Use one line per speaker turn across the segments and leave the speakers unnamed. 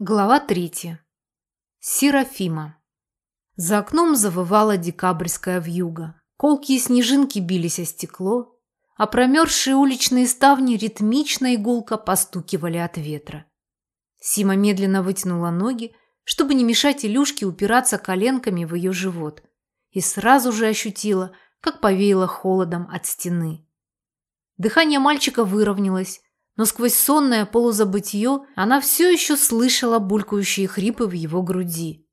Глава третья. Серафима. За окном завывала декабрьская вьюга. Колкие снежинки бились о стекло, а промерзшие уличные ставни ритмично и гулко постукивали от ветра. Сима медленно вытянула ноги, чтобы не мешать Илюшке упираться коленками в ее живот, и сразу же ощутила, как повеяло холодом от стены. Дыхание мальчика выровнялось, но сквозь сонное полузабытье она все еще слышала булькающие хрипы в его груди.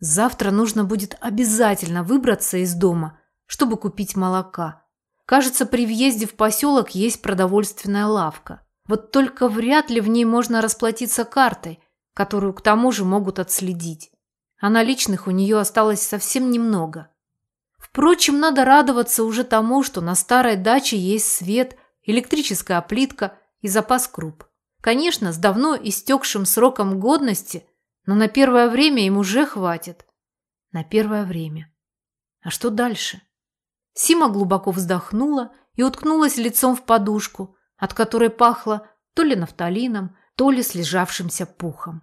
Завтра нужно будет обязательно выбраться из дома, чтобы купить молока. Кажется, при въезде в поселок есть продовольственная лавка. Вот только вряд ли в ней можно расплатиться картой, которую к тому же могут отследить. А наличных у нее осталось совсем немного. Впрочем, надо радоваться уже тому, что на старой даче есть свет, электрическая плитка – и запас круп. Конечно, с давно истекшим сроком годности, но на первое время им уже хватит. На первое время. А что дальше? Сима глубоко вздохнула и уткнулась лицом в подушку, от которой пахло то ли нафталином, то ли слежавшимся пухом.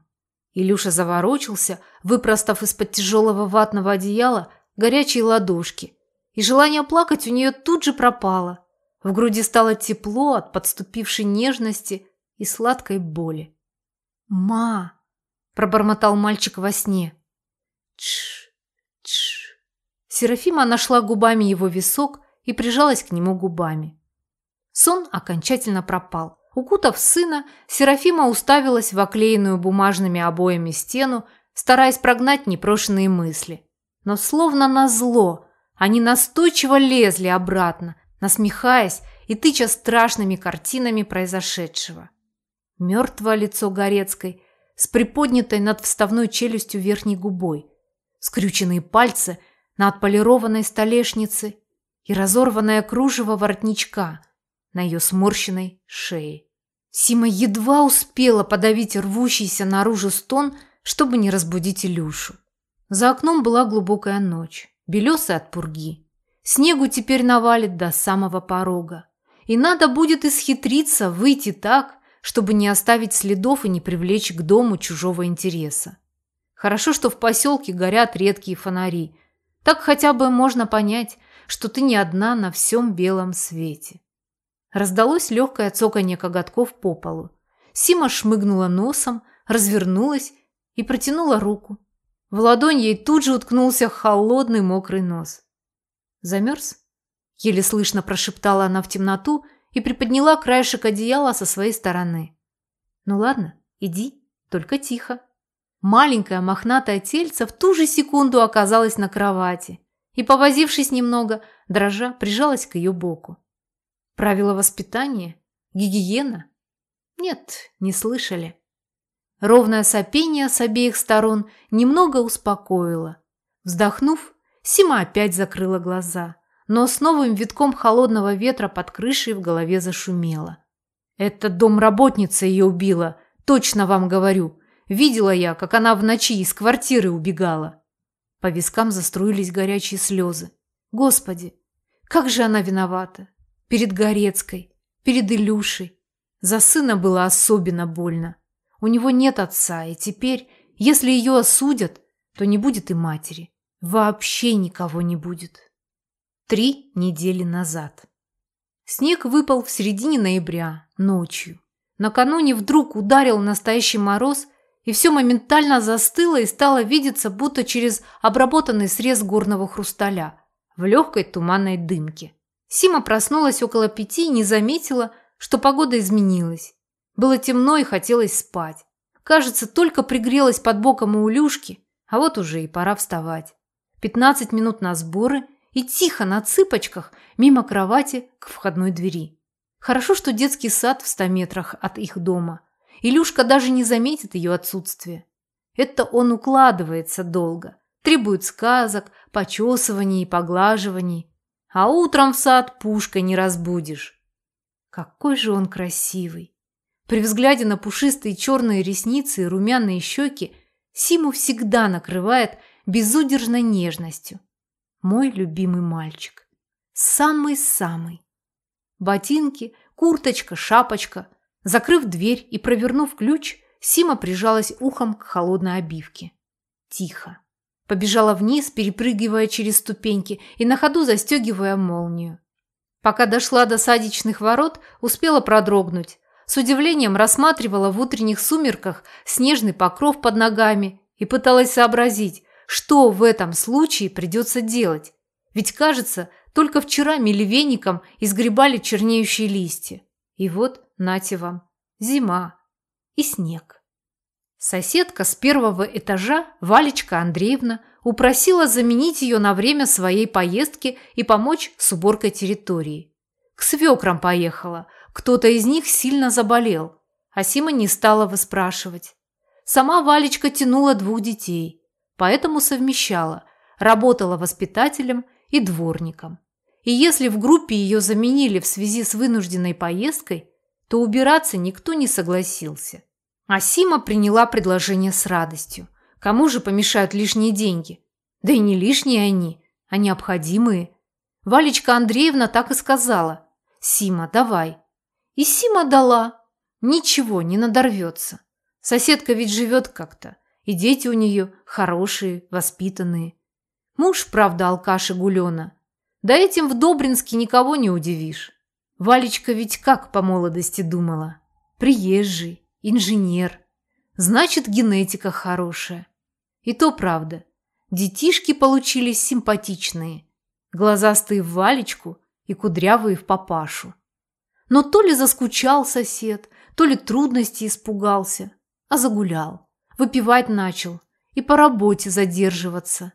Илюша заворочился, выпростав из-под тяжелого ватного одеяла горячие ладошки, и желание плакать у нее тут же пропало. В груди стало тепло от подступившей нежности и сладкой боли. «Ма!» – пробормотал мальчик во сне. «Тш! Тш!» Серафима нашла губами его висок и прижалась к нему губами. Сон окончательно пропал. Укутав сына, Серафима уставилась в оклеенную бумажными обоями стену, стараясь прогнать непрошенные мысли. Но словно назло, они настойчиво лезли обратно, насмехаясь и тыча страшными картинами произошедшего. Мертвое лицо Горецкой с приподнятой над вставной челюстью верхней губой, скрюченные пальцы на отполированной столешнице и разорванное кружево воротничка на ее сморщенной шее. Сима едва успела подавить рвущийся наружу стон, чтобы не разбудить Илюшу. За окном была глубокая ночь, белесая от пурги. Снегу теперь навалит до самого порога. И надо будет исхитриться, выйти так, чтобы не оставить следов и не привлечь к дому чужого интереса. Хорошо, что в поселке горят редкие фонари. Так хотя бы можно понять, что ты не одна на всем белом свете. Раздалось легкое цоканье коготков по полу. Сима шмыгнула носом, развернулась и протянула руку. В ладонь ей тут же уткнулся холодный мокрый нос. Замерз? Еле слышно прошептала она в темноту и приподняла краешек одеяла со своей стороны. Ну ладно, иди, только тихо. Маленькое мохнатое тельце в ту же секунду оказалось на кровати и, повозившись немного, дрожа, прижалась к ее боку. Правила воспитания? Гигиена? Нет, не слышали. Ровное сопение с обеих сторон немного успокоило. Вздохнув, Сима опять закрыла глаза, но с новым витком холодного ветра под крышей в голове зашумело. «Это домработница ее убила, точно вам говорю. Видела я, как она в ночи из квартиры убегала». По вискам заструились горячие слезы. «Господи, как же она виновата! Перед Горецкой, перед Илюшей. За сына было особенно больно. У него нет отца, и теперь, если ее осудят, то не будет и матери. Вообще никого не будет. Три недели назад. Снег выпал в середине ноября, ночью. Накануне вдруг ударил настоящий мороз, и все моментально застыло и стало видеться, будто через обработанный срез горного хрусталя в легкой туманной дымке. Сима проснулась около пяти и не заметила, что погода изменилась. Было темно и хотелось спать. Кажется, только пригрелась под боком у Илюшки, а вот уже и пора вставать. 15 минут на сборы и тихо на цыпочках мимо кровати к входной двери. Хорошо, что детский сад в 100 метрах от их дома. Илюшка даже не заметит ее отсутствие. Это он укладывается долго, требует сказок, почесываний и поглаживаний. А утром в сад пушкой не разбудишь. Какой же он красивый! При взгляде на пушистые черные ресницы и румяные щеки Симу всегда накрывает безудержной нежностью. Мой любимый мальчик. Самый-самый. Ботинки, курточка, шапочка. Закрыв дверь и провернув ключ, Сима прижалась ухом к холодной обивке. Тихо. Побежала вниз, перепрыгивая через ступеньки и на ходу застегивая молнию. Пока дошла до садичных ворот, успела продрогнуть. С удивлением рассматривала в утренних сумерках снежный покров под ногами и пыталась сообразить, что в этом случае придется делать. Ведь, кажется, только вчера мели веником и сгребали чернеющие листья. И вот, нате вам, зима и снег. Соседка с первого этажа, Валечка Андреевна, упросила заменить ее на время своей поездки и помочь с уборкой территории. К свекрам поехала, кто-то из них сильно заболел, а Сима не стала выспрашивать. Сама Валечка тянула двух детей, поэтому совмещала, работала воспитателем и дворником. И если в группе ее заменили в связи с вынужденной поездкой, то убираться никто не согласился. А Сима приняла предложение с радостью. Кому же помешают лишние деньги? Да и не лишние они, а необходимые. Валечка Андреевна так и сказала. «Сима, давай». И Сима дала. Ничего, не надорвется. Соседка ведь живет как-то. И дети у нее хорошие, воспитанные. Муж, правда, алкаш и гулена. Да этим в Добринске никого не удивишь. Валечка ведь как по молодости думала? Приезжий, инженер. Значит, генетика хорошая. И то правда. Детишки получились симпатичные. Глазастые в Валечку и кудрявые в папашу. Но то ли заскучал сосед, то ли трудности испугался, а загулял. Выпивать начал и по работе задерживаться.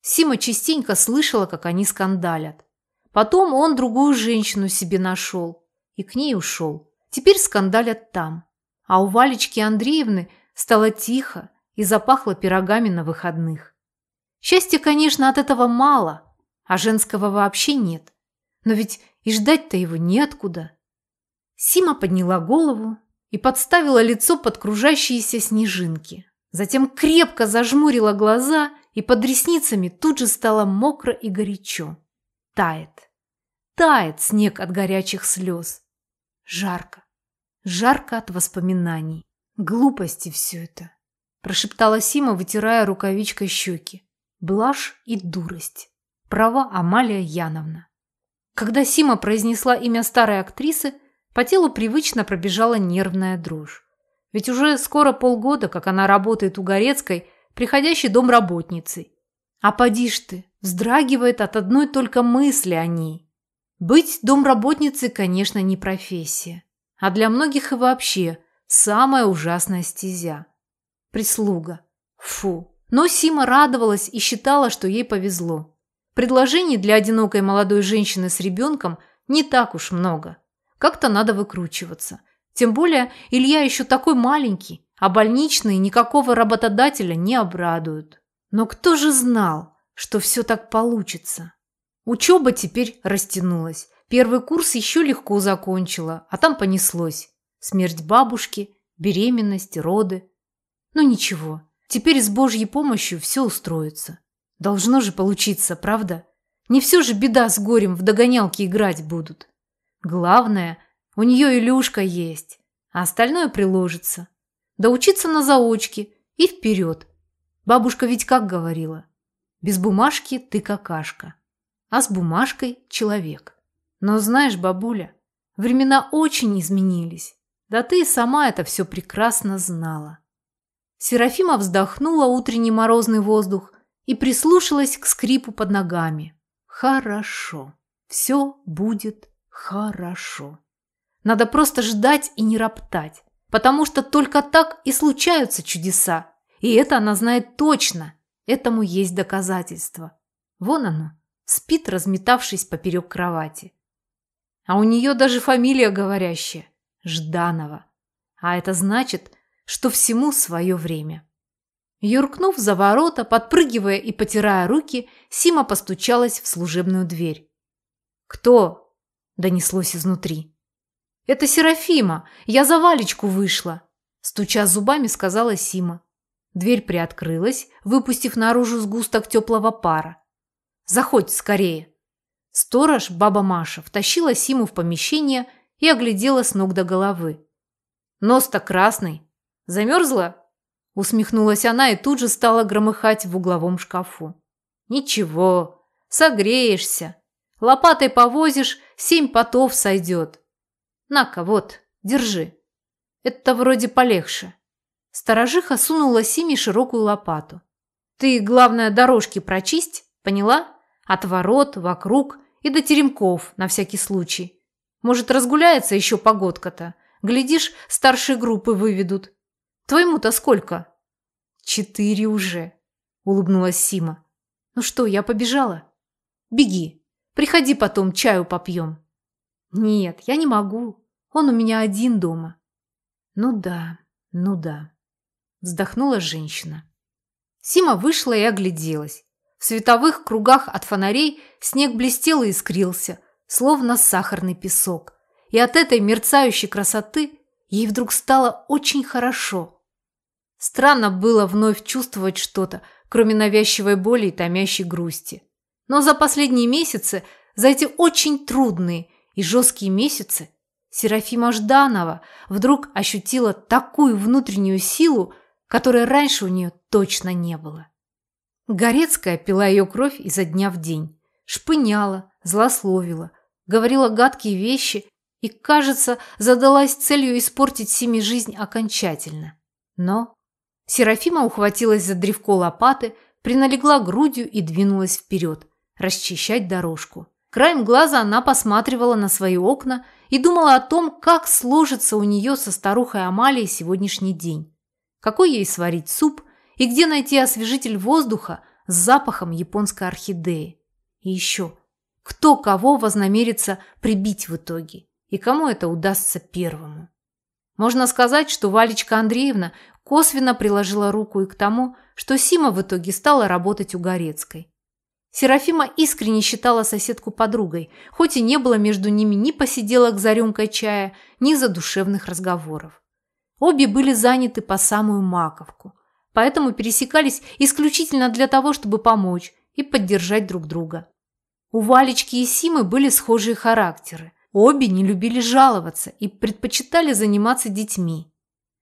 Сима частенько слышала, как они скандалят. Потом он другую женщину себе нашел и к ней ушел. Теперь скандалят там. А у Валечки Андреевны стало тихо и запахло пирогами на выходных. Счастья, конечно, от этого мало, а женского вообще нет. Но ведь и ждать-то его неоткуда. Сима подняла голову и подставила лицо под кружащиеся снежинки. Затем крепко зажмурила глаза, и под ресницами тут же стало мокро и горячо. Тает. Тает снег от горячих слез. Жарко. Жарко от воспоминаний. Глупости все это. Прошептала Сима, вытирая рукавичкой щеки. Блажь и дурость. Права Амалия Яновна. Когда Сима произнесла имя старой актрисы, по телу привычно пробежала нервная дрожь. Ведь уже скоро полгода, как она работает у Горецкой, приходящей домработницей. А поди ж ты, вздрагивает от одной только мысли о ней. Быть домработницей, конечно, не профессия. А для многих и вообще самая ужасная стезя. Прислуга. Фу. Но Сима радовалась и считала, что ей повезло. Предложений для одинокой молодой женщины с ребенком не так уж много. Как-то надо выкручиваться. Тем более Илья еще такой маленький, а больничные никакого работодателя не обрадуют. Но кто же знал, что все так получится? Учеба теперь растянулась. Первый курс еще легко закончила, а там понеслось. Смерть бабушки, беременность, роды. Но ничего, теперь с Божьей помощью все устроится. Должно же получиться, правда? Не все же беда с горем в догонялки играть будут. Главное, у нее Илюшка есть, а остальное приложится. Да учиться на заочке и вперед. Бабушка ведь как говорила? Без бумажки ты какашка, а с бумажкой человек. Но знаешь, бабуля, времена очень изменились. Да ты и сама это все прекрасно знала. Серафима вздохнула утренний морозный воздух и прислушалась к скрипу под ногами. Хорошо, все будет Хорошо. Надо просто ждать и не роптать, потому что только так и случаются чудеса. И это она знает точно. Этому есть доказательства. Вон оно, спит, разметавшись поперек кровати. А у нее даже фамилия говорящая – Жданова. А это значит, что всему свое время. Юркнув за ворота, подпрыгивая и потирая руки, Сима постучалась в служебную дверь. «Кто?» Донеслось изнутри. «Это Серафима! Я за Валечку вышла!» Стуча зубами, сказала Сима. Дверь приоткрылась, выпустив наружу сгусток теплого пара. «Заходь скорее!» Сторож, баба Маша, втащила Симу в помещение и оглядела с ног до головы. «Нос-то красный!» Замерзла?» Усмехнулась она и тут же стала громыхать в угловом шкафу. «Ничего, согреешься. Лопатой повозишь, семь потов сойдет. На-ка, вот, держи. Это вроде полегче». Сторожиха сунула Симе широкую лопату. «Ты, главное, дорожки прочисть, поняла? От ворот, вокруг и до теремков, на всякий случай. Может, разгуляется еще погодка-то. Глядишь, старшие группы выведут. Твоему-то сколько?» «Четыре уже», – улыбнулась Сима. «Ну что, я побежала?» «Беги. Приходи потом, чаю попьем». «Нет, я не могу. Он у меня один дома». «Ну да, ну да», – вздохнула женщина. Сима вышла и огляделась. В световых кругах от фонарей снег блестел и искрился, словно сахарный песок. И от этой мерцающей красоты ей вдруг стало очень хорошо. Странно было вновь чувствовать что-то, кроме навязчивой боли и томящей грусти. Но за последние месяцы, за эти очень трудные и жесткие месяцы, Серафима Жданова вдруг ощутила такую внутреннюю силу, которой раньше у нее точно не было. Горецкая пила ее кровь изо дня в день, шпыняла, злословила, говорила гадкие вещи и, кажется, задалась целью испортить Симе жизнь окончательно. Но Серафима ухватилась за древко лопаты, приналегла грудью и двинулась вперед, расчищать дорожку. Краем глаза она посматривала на свои окна и думала о том, как сложится у нее со старухой Амалией сегодняшний день. Какой ей сварить суп – и где найти освежитель воздуха с запахом японской орхидеи. И еще, кто кого вознамерится прибить в итоге, и кому это удастся первому. Можно сказать, что Валечка Андреевна косвенно приложила руку и к тому, что Сима в итоге стала работать у Горецкой. Серафима искренне считала соседку подругой, хоть и не было между ними ни посиделок за рюмкой чая, ни задушевных разговоров. Обе были заняты по самую маковку – поэтому пересекались исключительно для того, чтобы помочь и поддержать друг друга. У Валечки и Симы были схожие характеры. Обе не любили жаловаться и предпочитали заниматься детьми.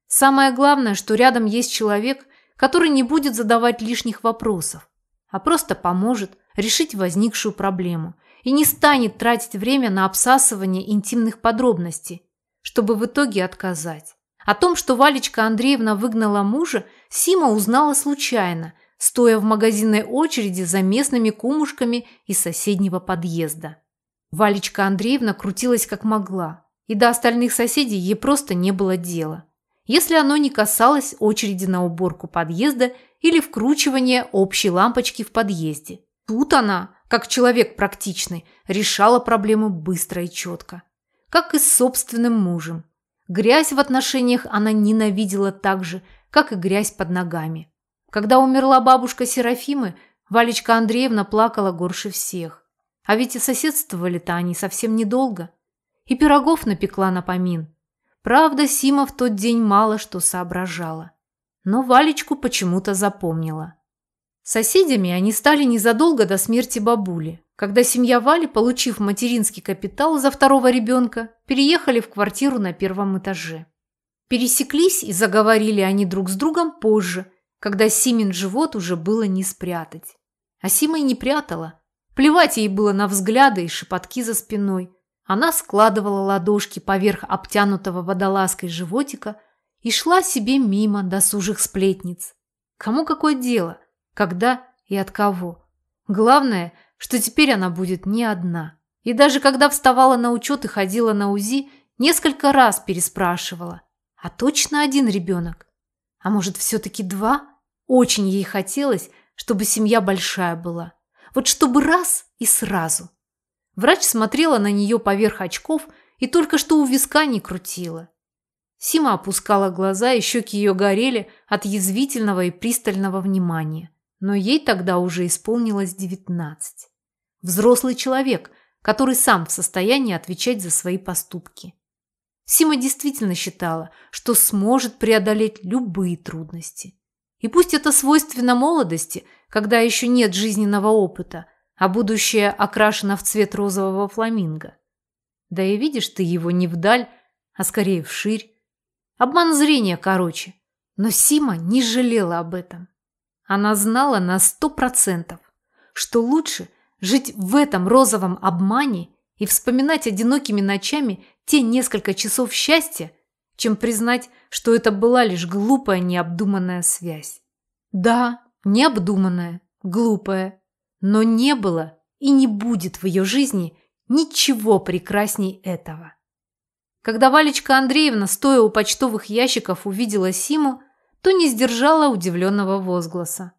Самое главное, что рядом есть человек, который не будет задавать лишних вопросов, а просто поможет решить возникшую проблему и не станет тратить время на обсасывание интимных подробностей, чтобы в итоге отказать. О том, что Валечка Андреевна выгнала мужа, Сима узнала случайно, стоя в магазинной очереди за местными кумушками из соседнего подъезда. Валечка Андреевна крутилась как могла, и до остальных соседей ей просто не было дела. Если оно не касалось очереди на уборку подъезда или вкручивания общей лампочки в подъезде. Тут она, как человек практичный, решала проблему быстро и четко. Как и с собственным мужем. Грязь в отношениях она ненавидела так же, как и грязь под ногами. Когда умерла бабушка Серафимы, Валечка Андреевна плакала горше всех. А ведь и соседствовали-то они совсем недолго. И пирогов напекла на помин. Правда, Сима в тот день мало что соображала. Но Валечку почему-то запомнила. Соседями они стали незадолго до смерти бабули когда семья Вали, получив материнский капитал за второго ребенка, переехали в квартиру на первом этаже. Пересеклись и заговорили они друг с другом позже, когда Симин живот уже было не спрятать. А Сима и не прятала. Плевать ей было на взгляды и шепотки за спиной. Она складывала ладошки поверх обтянутого водолазкой животика и шла себе мимо досужих сплетниц. Кому какое дело? Когда и от кого? Главное – что теперь она будет не одна. И даже когда вставала на учет и ходила на УЗИ, несколько раз переспрашивала. А точно один ребенок? А может, все-таки два? Очень ей хотелось, чтобы семья большая была. Вот чтобы раз и сразу. Врач смотрела на нее поверх очков и только что у виска не крутила. Сима опускала глаза, и щеки ее горели от язвительного и пристального внимания. Но ей тогда уже исполнилось девятнадцать. Взрослый человек, который сам в состоянии отвечать за свои поступки. Сима действительно считала, что сможет преодолеть любые трудности. И пусть это свойственно молодости, когда еще нет жизненного опыта, а будущее окрашено в цвет розового фламинго. Да и видишь ты его не вдаль, а скорее вширь. Обман зрения, короче. Но Сима не жалела об этом. Она знала на сто процентов, что лучше жить в этом розовом обмане и вспоминать одинокими ночами те несколько часов счастья, чем признать, что это была лишь глупая необдуманная связь. Да, необдуманная, глупая, но не было и не будет в ее жизни ничего прекрасней этого. Когда Валечка Андреевна, стоя у почтовых ящиков, увидела Симу, то не сдержала удивленного возгласа.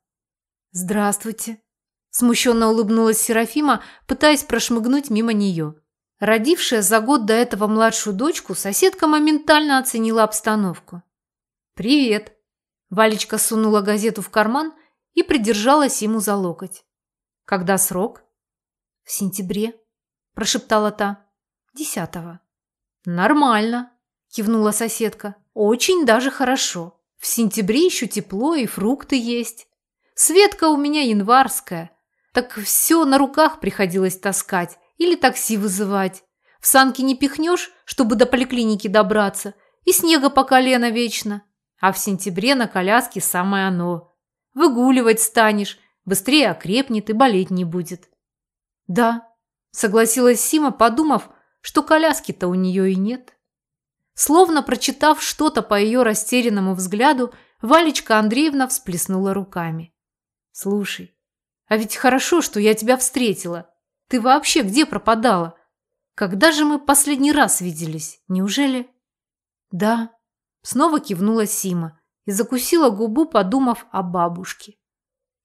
«Здравствуйте!» Смущенно улыбнулась Серафима, пытаясь прошмыгнуть мимо нее. Родившая за год до этого младшую дочку, соседка моментально оценила обстановку. «Привет!» Валечка сунула газету в карман и придержала Симу за локоть. «Когда срок?» «В сентябре», – прошептала та. «Десятого». «Нормально», – кивнула соседка. «Очень даже хорошо. В сентябре еще тепло и фрукты есть. Светка у меня январская, так все на руках приходилось таскать или такси вызывать. В санки не пихнешь, чтобы до поликлиники добраться, и снега по колено вечно. А в сентябре на коляске самое оно. Выгуливать станешь, быстрее окрепнет и болеть не будет. Да, согласилась Сима, подумав, что коляски-то у нее и нет. Словно прочитав что-то по ее растерянному взгляду, Валечка Андреевна всплеснула руками. «Слушай, а ведь хорошо, что я тебя встретила. Ты вообще где пропадала? Когда же мы последний раз виделись? Неужели? Да. Снова кивнула Сима и закусила губу, подумав о бабушке.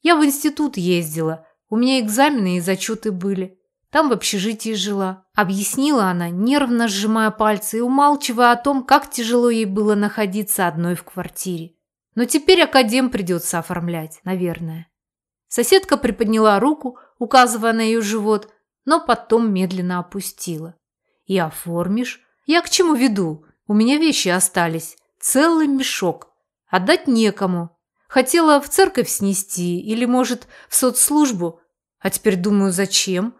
Я в институт ездила. У меня экзамены и зачеты были. Там в общежитии жила. Объяснила она, нервно сжимая пальцы и умалчивая о том, как тяжело ей было находиться одной в квартире. Но теперь академ придется оформлять, наверное. Соседка приподняла руку, указывая на ее живот, но потом медленно опустила. «И оформишь? Я к чему веду? У меня вещи остались. Целый мешок. Отдать некому. Хотела в церковь снести или, может, в соцслужбу. А теперь думаю, зачем?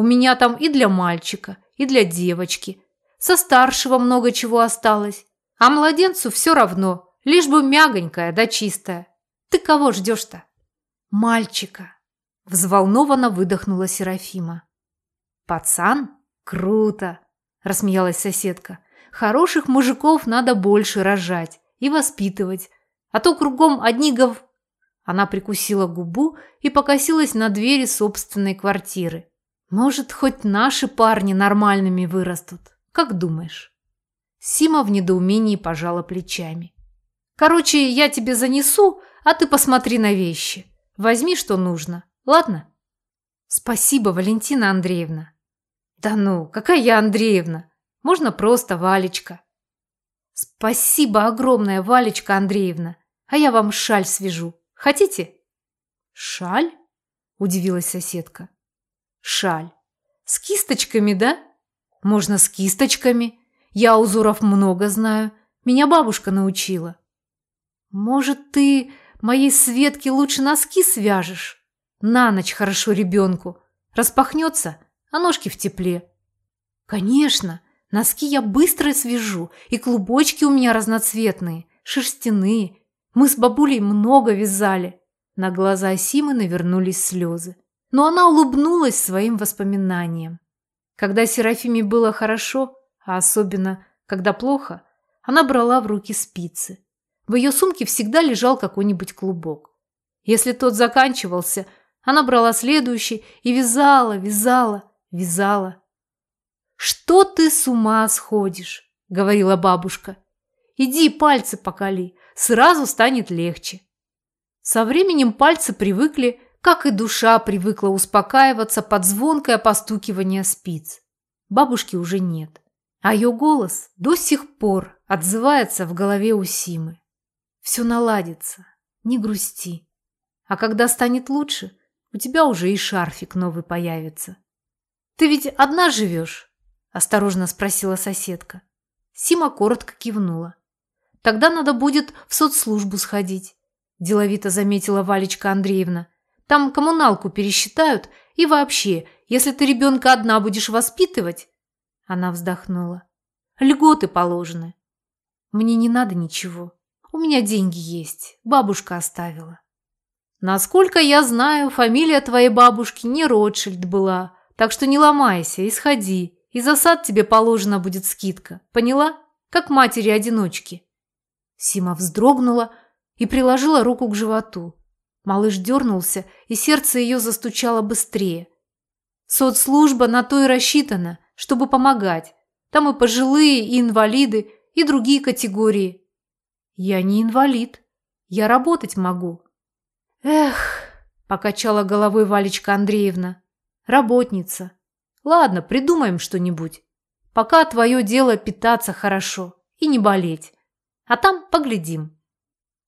У меня там и для мальчика, и для девочки. Со старшего много чего осталось. А младенцу все равно, лишь бы мягонькая да чистая. Ты кого ждешь-то?» «Мальчика!» – взволнованно выдохнула Серафима. «Пацан? Круто!» – рассмеялась соседка. «Хороших мужиков надо больше рожать и воспитывать, а то кругом одни гов...» Она прикусила губу и покосилась на двери собственной квартиры. «Может, хоть наши парни нормальными вырастут? Как думаешь?» Сима в недоумении пожала плечами. «Короче, я тебе занесу, а ты посмотри на вещи. Возьми, что нужно. Ладно? Спасибо, Валентина Андреевна. Да ну, какая я Андреевна? Можно просто Валечка. Спасибо огромное, Валечка Андреевна. А я вам шаль свяжу. Хотите? Шаль? Удивилась соседка. Шаль. С кисточками, да? Можно с кисточками. Я узоров много знаю. Меня бабушка научила. Может, ты Моей Светке лучше носки свяжешь. На ночь хорошо ребенку. Распахнется, а ножки в тепле. Конечно, носки я быстро свяжу, и клубочки у меня разноцветные, шерстяные. Мы с бабулей много вязали. На глаза Симы навернулись слезы. Но она улыбнулась своим воспоминаниям. Когда Серафиме было хорошо, а особенно, когда плохо, она брала в руки спицы. В ее сумке всегда лежал какой-нибудь клубок. Если тот заканчивался, она брала следующий и вязала, вязала, вязала. «Что ты с ума сходишь?» – говорила бабушка. «Иди пальцы покали, сразу станет легче». Со временем пальцы привыкли, как и душа привыкла успокаиваться под звонкое постукивание спиц. Бабушки уже нет, а ее голос до сих пор отзывается в голове у Симы. Все наладится, не грусти. А когда станет лучше, у тебя уже и шарфик новый появится. Ты ведь одна живешь? Осторожно спросила соседка. Сима коротко кивнула. Тогда надо будет в соцслужбу сходить, деловито заметила Валечка Андреевна. Там коммуналку пересчитают, и вообще, если ты ребенка одна будешь воспитывать... Она вздохнула. Льготы положены. Мне не надо ничего. У меня деньги есть, бабушка оставила. Насколько я знаю, фамилия твоей бабушки не Ротшильд была, так что не ломайся и сходи, и за тебе положена будет скидка. Поняла? Как матери-одиночки. Сима вздрогнула и приложила руку к животу. Малыш дернулся, и сердце ее застучало быстрее. Соцслужба на то и рассчитана, чтобы помогать. Там и пожилые, и инвалиды, и другие категории. Я не инвалид. Я работать могу. Эх, покачала головой Валечка Андреевна. Работница. Ладно, придумаем что-нибудь. Пока твое дело питаться хорошо и не болеть. А там поглядим.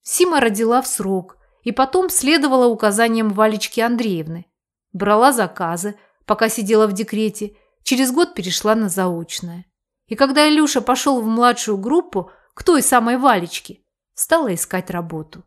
Сима родила в срок и потом следовала указаниям Валечки Андреевны. Брала заказы, пока сидела в декрете, через год перешла на заочное. И когда Илюша пошел в младшую группу к той самой Валечке, стала искать работу.